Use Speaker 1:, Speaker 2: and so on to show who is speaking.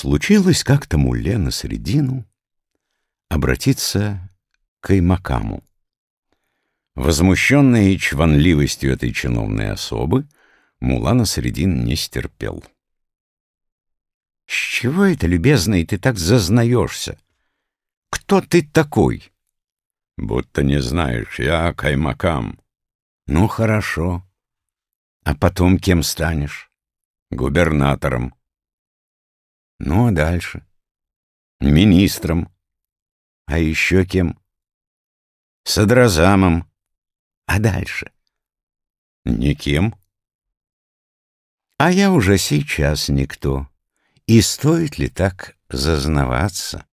Speaker 1: Случилось как-то мулле на средину обратиться к Аймакаму. Возмущенный чванливостью этой чиновной особы, мула на средин не стерпел. — С чего это, любезный, ты так зазнаешься? Кто ты такой? — Будто не знаешь, я Каймакам. — Ну, хорошо. А потом кем станешь? — Губернатором. — Ну, а дальше? — Министром. — А еще кем? — Садразамом. А дальше? — Никем. — А я уже сейчас никто. И стоит ли так зазнаваться?